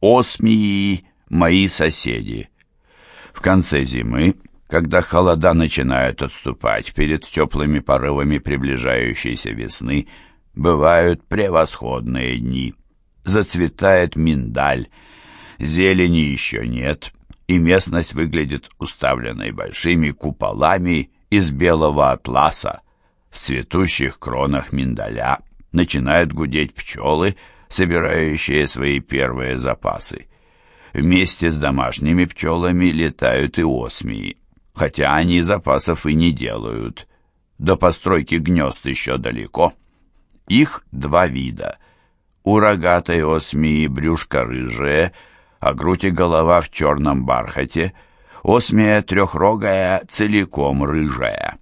Осмии – мои соседи. В конце зимы, когда холода начинают отступать перед теплыми порывами приближающейся весны, бывают превосходные дни. Зацветает миндаль, зелени еще нет, и местность выглядит уставленной большими куполами из белого атласа. В цветущих кронах миндаля начинают гудеть пчелы, собирающие свои первые запасы. Вместе с домашними пчелами летают и осмии, хотя они запасов и не делают. До постройки гнезд еще далеко. Их два вида. У рогатой осмии брюшко рыжее, а грудь и голова в черном бархате. Осмия трехрогая целиком рыжая.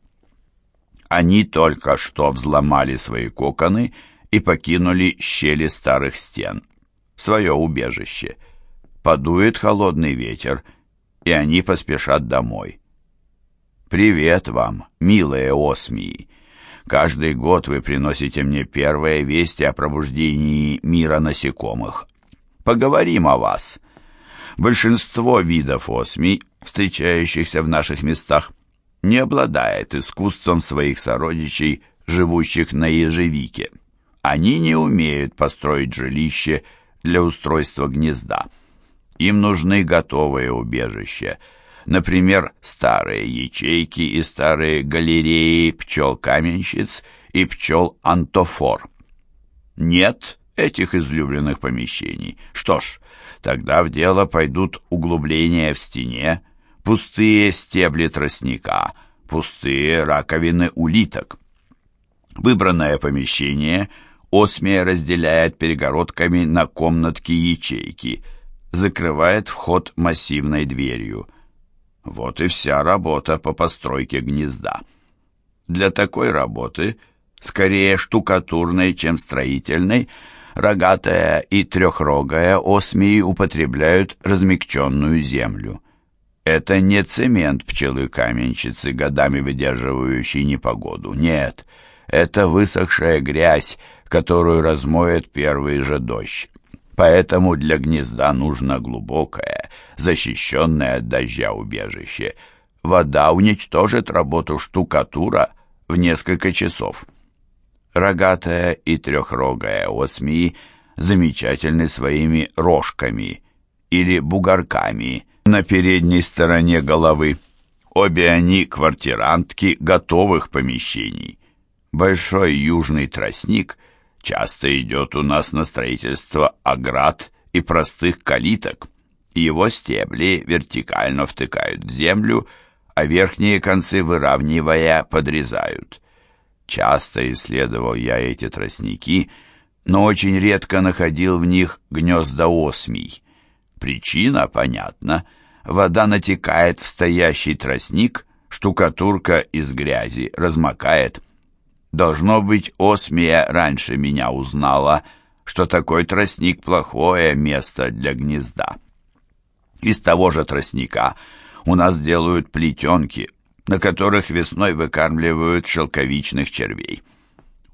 Они только что взломали свои коконы и покинули щели старых стен, свое убежище. Подует холодный ветер, и они поспешат домой. «Привет вам, милые осмии! Каждый год вы приносите мне первые вести о пробуждении мира насекомых. Поговорим о вас. Большинство видов осмий, встречающихся в наших местах, не обладает искусством своих сородичей, живущих на ежевике. Они не умеют построить жилище для устройства гнезда. Им нужны готовые убежища, например, старые ячейки и старые галереи пчел-каменщиц и пчел-антофор. Нет этих излюбленных помещений. Что ж, тогда в дело пойдут углубления в стене, пустые стебли тростника, пустые раковины улиток. Выбранное помещение осмия разделяет перегородками на комнатки-ячейки, закрывает вход массивной дверью. Вот и вся работа по постройке гнезда. Для такой работы, скорее штукатурной, чем строительной, рогатая и трехрогая осмии употребляют размягченную землю. Это не цемент пчелы-каменщицы, годами выдерживающий непогоду. Нет, это высохшая грязь, которую размоет первый же дождь. Поэтому для гнезда нужно глубокое, защищенное от дождя убежище. Вода уничтожит работу штукатура в несколько часов. Рогатая и трехрогая осмии замечательны своими рожками или бугорками – на передней стороне головы. Обе они квартирантки готовых помещений. Большой южный тростник часто идет у нас на строительство оград и простых калиток. Его стебли вертикально втыкают в землю, а верхние концы, выравнивая, подрезают. Часто исследовал я эти тростники, но очень редко находил в них гнезда осмий. Причина понятна. Вода натекает в стоящий тростник, штукатурка из грязи размокает. Должно быть, Осмия раньше меня узнала, что такой тростник плохое место для гнезда. Из того же тростника у нас делают плетенки, на которых весной выкармливают шелковичных червей.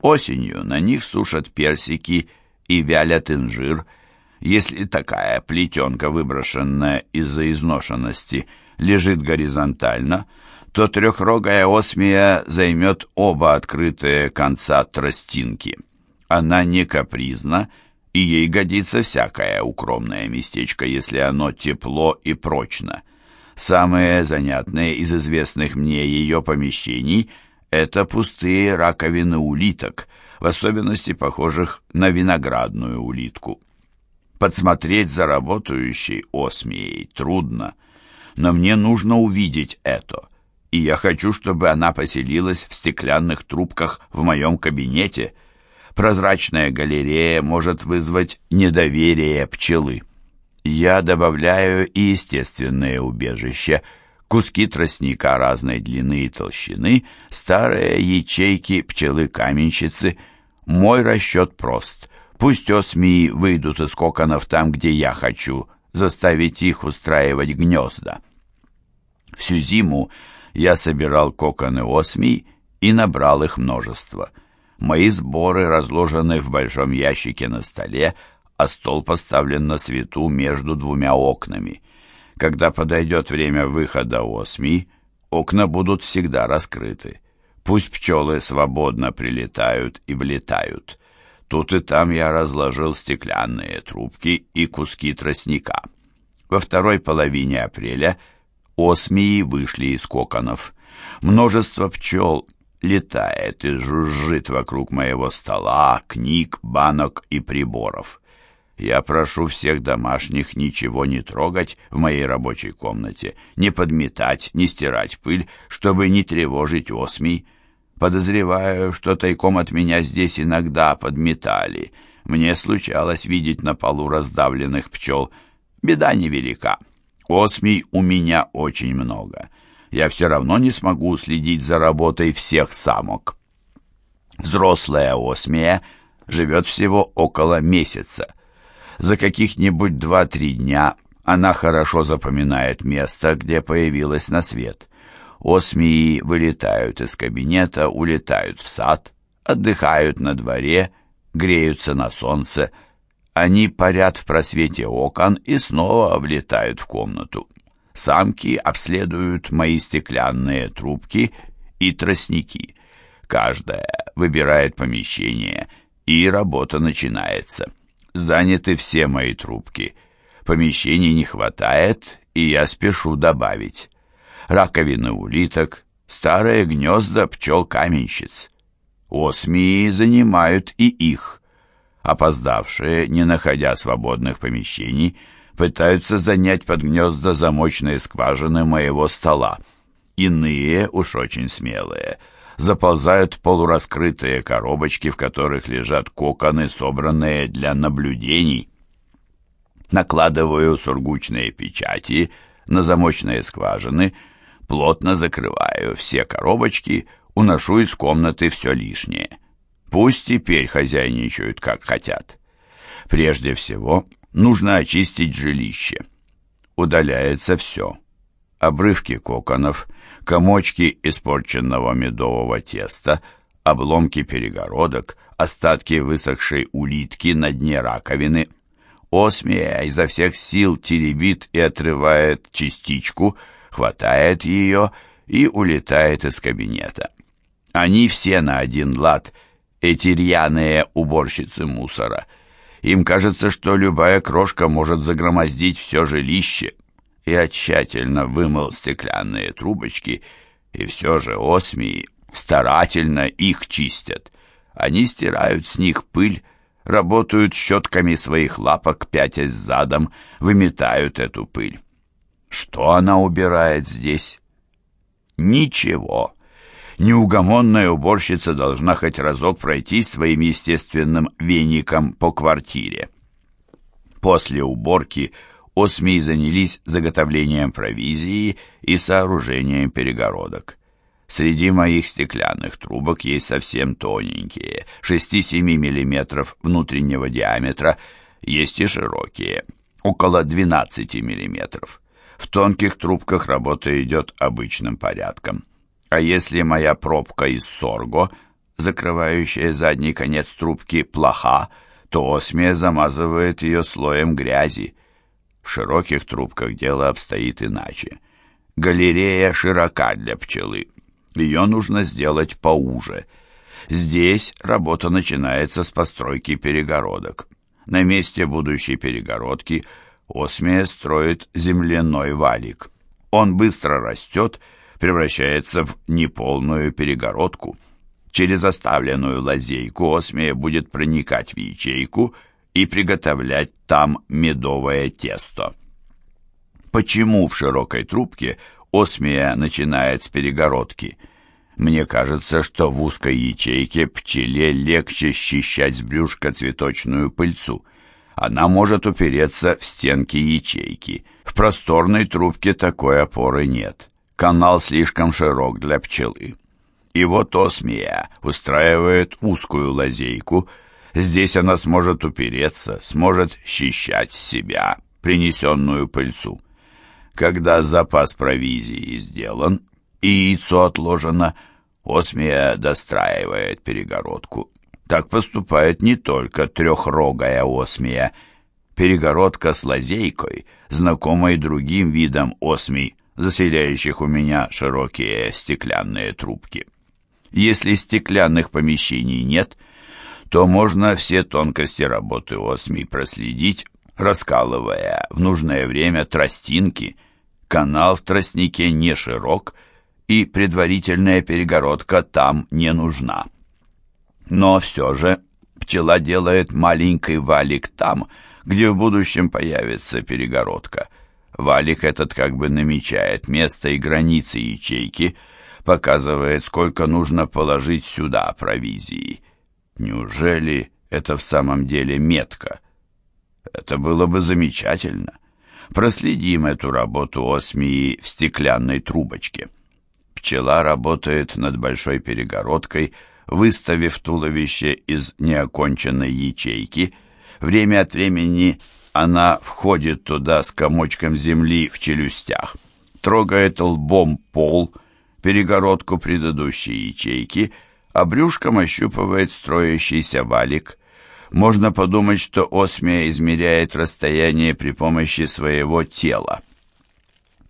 Осенью на них сушат персики и вялят инжир – если такая плетенка, выброшенная из-за изношенности, лежит горизонтально, то трехрогая осмия займет оба открытые конца тростинки. Она не капризна, и ей годится всякое укромное местечко, если оно тепло и прочно. Самые занятные из известных мне ее помещений – это пустые раковины улиток, в особенности похожих на виноградную улитку. Подсмотреть за работающей осмией трудно, но мне нужно увидеть это, и я хочу, чтобы она поселилась в стеклянных трубках в моем кабинете. Прозрачная галерея может вызвать недоверие пчелы. Я добавляю и естественное убежище, куски тростника разной длины и толщины, старые ячейки пчелы-каменщицы. Мой расчет прост — Пусть осмии выйдут из коконов там, где я хочу, заставить их устраивать гнезда. Всю зиму я собирал коконы осмий и набрал их множество. Мои сборы, разложенные в большом ящике на столе, а стол поставлен на свету между двумя окнами. Когда подойдет время выхода осми, окна будут всегда раскрыты. Пусть пчелы свободно прилетают и влетают. Тут и там я разложил стеклянные трубки и куски тростника. Во второй половине апреля осмии вышли из коконов. Множество пчел летает и жужжит вокруг моего стола, книг, банок и приборов. Я прошу всех домашних ничего не трогать в моей рабочей комнате, не подметать, не стирать пыль, чтобы не тревожить осмий. Подозреваю, что тайком от меня здесь иногда подметали. Мне случалось видеть на полу раздавленных пчел. Беда невелика. Осмий у меня очень много я все равно не смогу следить за работой всех самок. Взрослая осмия живет всего около месяца. За каких-нибудь два-три дня она хорошо запоминает место, где появилась на свет. Осмии вылетают из кабинета, улетают в сад, отдыхают на дворе, греются на солнце. Они парят в просвете окон и снова влетают в комнату. Самки обследуют мои стеклянные трубки и тростники. Каждая выбирает помещение, и работа начинается. Заняты все мои трубки. Помещений не хватает, и я спешу добавить. Раковины улиток, старые гнезда пчел-каменщиц. Осмии занимают и их. Опоздавшие, не находя свободных помещений, пытаются занять под гнезда замочные скважины моего стола. Иные, уж очень смелые, заползают в полураскрытые коробочки, в которых лежат коконы, собранные для наблюдений. Накладываю сургучные печати на замочные скважины, плотно закрываю все коробочки, уношу из комнаты все лишнее. Пусть теперь хозяйничают, как хотят. Прежде всего, Нужно очистить жилище. Удаляется все. Обрывки коконов, комочки испорченного медового теста, обломки перегородок, остатки высохшей улитки на дне раковины. Осмия изо всех сил теребит и отрывает частичку, хватает ее и улетает из кабинета. Они все на один лад, эти рьяные уборщицы мусора — им кажется, что любая крошка может загромоздить все жилище. Я тщательно вымыл стеклянные трубочки, и все же осмии старательно их чистят. Они стирают с них пыль, работают щетками своих лапок, пятясь задом, выметают эту пыль. Что она убирает здесь? Ничего. Неугомонная уборщица должна хоть разок пройти своим естественным веником по квартире. После уборки осмии занялись заготовлением провизии и сооружением перегородок. Среди моих стеклянных трубок есть совсем тоненькие, 6-7 мм внутреннего диаметра, есть и широкие, около 12 мм. В тонких трубках работа идет обычным порядком. А если моя пробка из сорго, закрывающая задний конец трубки, плоха, то осмия замазывает ее слоем грязи. В широких трубках дело обстоит иначе. Галерея широка для пчелы. Ее нужно сделать поуже. Здесь работа начинается с постройки перегородок. На месте будущей перегородки осмия строит земляной валик. Он быстро растет превращается в неполную перегородку. Через оставленную лазейку осмия будет проникать в ячейку и приготовлять там медовое тесто. Почему в широкой трубке осмия начинает с перегородки? Мне кажется, что в узкой ячейке пчеле легче счищать с брюшка цветочную пыльцу. Она может упереться в стенки ячейки. В просторной трубке такой опоры нет. Канал слишком широк для пчелы. И вот осмия устраивает узкую лазейку. Здесь она сможет упереться, сможет щищать себя, принесенную пыльцу. Когда запас провизии сделан и яйцо отложено, осмия достраивает перегородку. Так поступает не только трехрогая осмия. перегородка с лазейкой, знакомой другим видам осмий, заселяющих у меня широкие стеклянные трубки. Если стеклянных помещений нет, то можно все тонкости работы осмий проследить, раскалывая в нужное время тростинки. Канал в тростнике не широк, и предварительная перегородка там не нужна. Но все же пчела делает маленький валик там, где в будущем появится перегородка. Валик этот как бы намечает место и границы ячейки, показывает, сколько нужно положить сюда провизии. Неужели это в самом деле метка? Это было бы замечательно. Проследим эту работу осмии в стеклянной трубочке. Пчела работает над большой перегородкой, выставив туловище из неоконченной ячейки. Время от времени она входит туда с комочком земли в челюстях, трогает лбом пол, перегородку предыдущей ячейки, а брюшком ощупывает строящийся валик. Можно подумать, что осмия измеряет расстояние при помощи своего тела.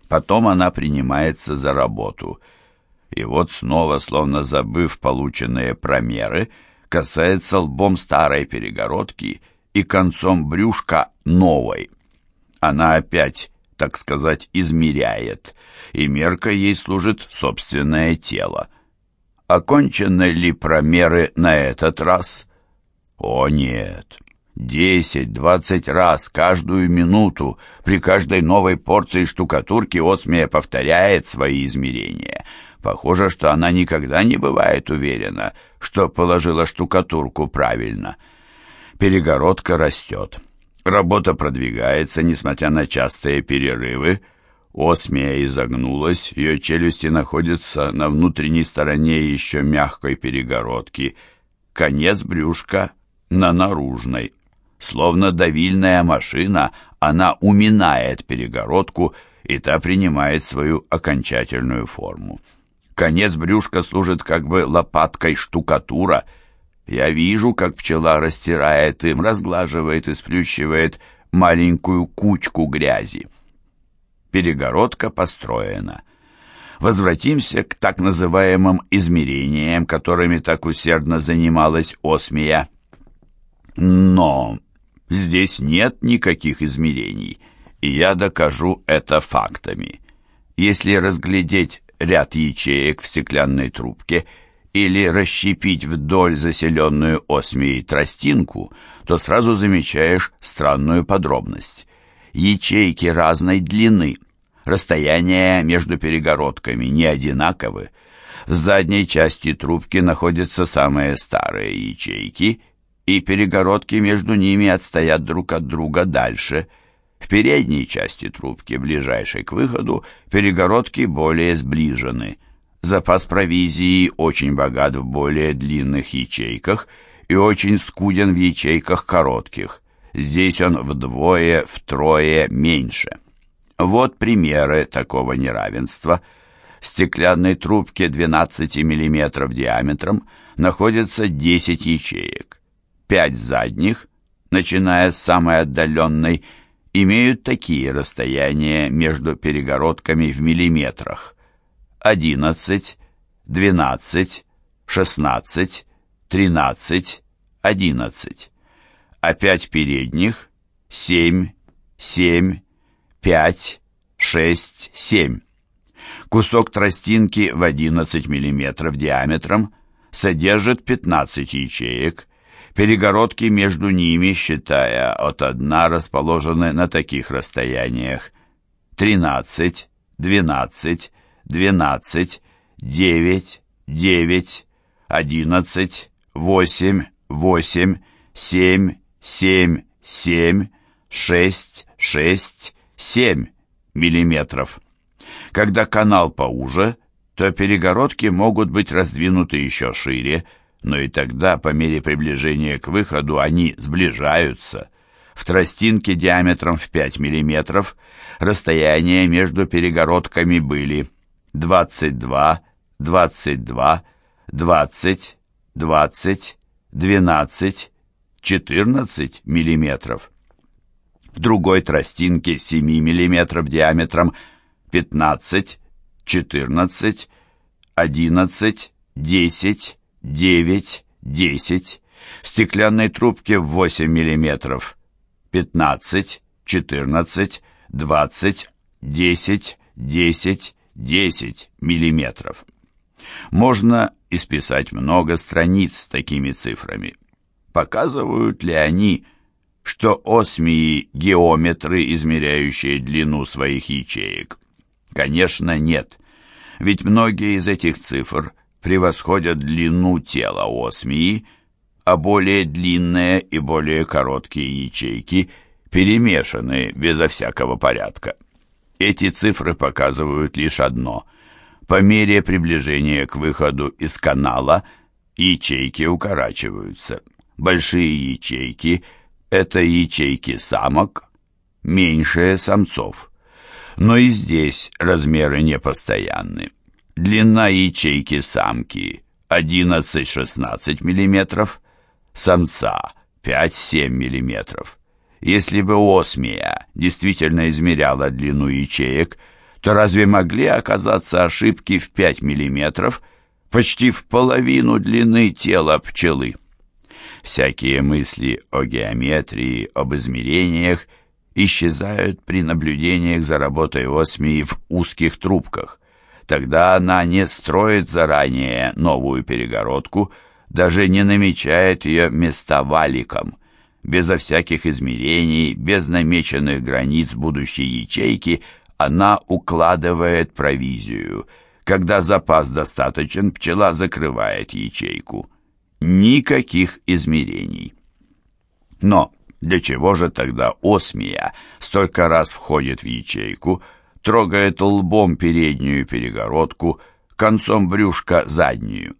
Потом она принимается за работу — и вот снова, словно забыв полученные промеры, касается лбом старой перегородки и концом брюшка новой. Она опять, так сказать, измеряет, и меркой ей служит собственное тело. Окончены ли промеры на этот раз? О нет! Десять-двадцать раз каждую минуту при каждой новой порции штукатурки Осмия повторяет свои измерения — Похоже, что она никогда не бывает уверена, что положила штукатурку правильно. Перегородка растет. Работа продвигается, несмотря на частые перерывы. Осмия изогнулась, ее челюсти находятся на внутренней стороне еще мягкой перегородки. Конец брюшка на наружной. Словно давильная машина, она уминает перегородку, и та принимает свою окончательную форму. Конец брюшка служит как бы лопаткой штукатура. Я вижу, как пчела растирает им, разглаживает и сплющивает маленькую кучку грязи. Перегородка построена. Возвратимся к так называемым измерениям, которыми так усердно занималась Осмия. Но здесь нет никаких измерений, и я докажу это фактами. Если разглядеть ряд ячеек в стеклянной трубке или расщепить вдоль заселенную осмией тростинку, то сразу замечаешь странную подробность. Ячейки разной длины, расстояния между перегородками не одинаковы. В задней части трубки находятся самые старые ячейки, и перегородки между ними отстоят друг от друга дальше – в передней части трубки, ближайшей к выходу, перегородки более сближены. Запас провизии очень богат в более длинных ячейках и очень скуден в ячейках коротких. Здесь он вдвое, втрое меньше. Вот примеры такого неравенства. В стеклянной трубке 12 мм диаметром находится 10 ячеек. 5 задних, начиная с самой отдаленной, имеют такие расстояния между перегородками в миллиметрах. 11, 12, 16, 13, 11. А пять передних 7, 7, 5, 6, 7. Кусок тростинки в 11 мм диаметром содержит 15 ячеек, Перегородки между ними, считая от одна, расположены на таких расстояниях. 13, 12, 12, 9, 9, 11, 8, 8, 7, 7, 7, 6, 6, 7 миллиметров. Когда канал поуже, то перегородки могут быть раздвинуты еще шире, но и тогда, по мере приближения к выходу, они сближаются. В тростинке диаметром в 5 мм расстояния между перегородками были 22, 22, 20, 20, 12, 14 мм. в другой тростинке 7 мм диаметром 15, 14, 11, 10, 9, 10, в стеклянной трубке в 8 мм 15, 14, 20, 10, 10, 10 миллиметров. Можно исписать много страниц с такими цифрами. Показывают ли они, что осмии – геометры, измеряющие длину своих ячеек? Конечно, нет. Ведь многие из этих цифр превосходят длину тела осмии, а более длинные и более короткие ячейки перемешаны безо всякого порядка. Эти цифры показывают лишь одно. По мере приближения к выходу из канала ячейки укорачиваются. Большие ячейки – это ячейки самок, меньшие – самцов. Но и здесь размеры непостоянны. Длина ячейки самки 11-16 мм, самца 5-7 мм. Если бы осмия действительно измеряла длину ячеек, то разве могли оказаться ошибки в 5 мм, почти в половину длины тела пчелы? Всякие мысли о геометрии, об измерениях исчезают при наблюдениях за работой осмии в узких трубках. Тогда она не строит заранее новую перегородку, даже не намечает ее места валиком – безо всяких измерений, без намеченных границ будущей ячейки, она укладывает провизию. Когда запас достаточен, пчела закрывает ячейку. Никаких измерений. Но для чего же тогда осмия столько раз входит в ячейку, трогает лбом переднюю перегородку, концом брюшка заднюю?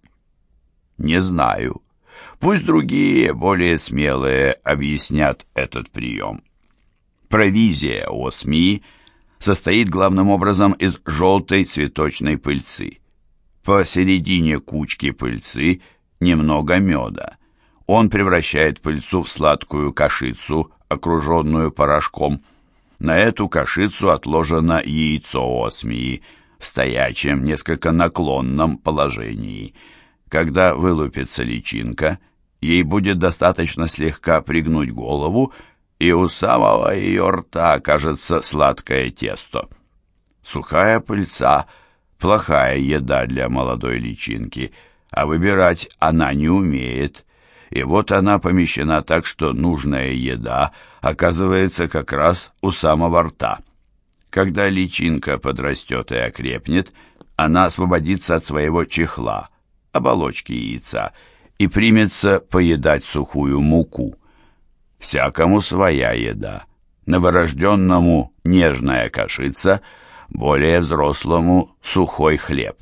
Не знаю. Пусть другие, более смелые, объяснят этот прием. Провизия осмии состоит главным образом из желтой цветочной пыльцы. Посередине кучки пыльцы немного меда. Он превращает пыльцу в сладкую кашицу, окруженную порошком. На эту кашицу отложено яйцо осмии в стоячем, несколько наклонном положении – когда вылупится личинка, ей будет достаточно слегка пригнуть голову, и у самого ее рта окажется сладкое тесто. Сухая пыльца – плохая еда для молодой личинки, а выбирать она не умеет. И вот она помещена так, что нужная еда оказывается как раз у самого рта. Когда личинка подрастет и окрепнет, она освободится от своего чехла – оболочки яйца и примется поедать сухую муку. Всякому своя еда. Новорожденному нежная кашица, более взрослому сухой хлеб.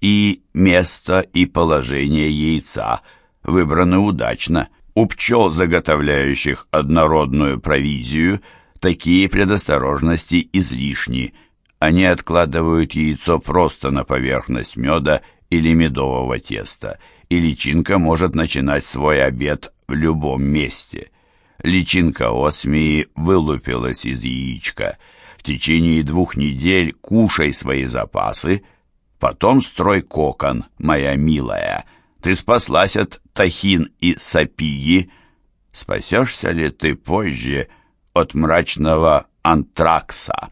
И место и положение яйца выбраны удачно. У пчел, заготовляющих однородную провизию, такие предосторожности излишни. Они откладывают яйцо просто на поверхность меда или медового теста, и личинка может начинать свой обед в любом месте. Личинка осмии вылупилась из яичка. В течение двух недель кушай свои запасы, потом строй кокон, моя милая. Ты спаслась от тахин и сапии. Спасешься ли ты позже от мрачного антракса?»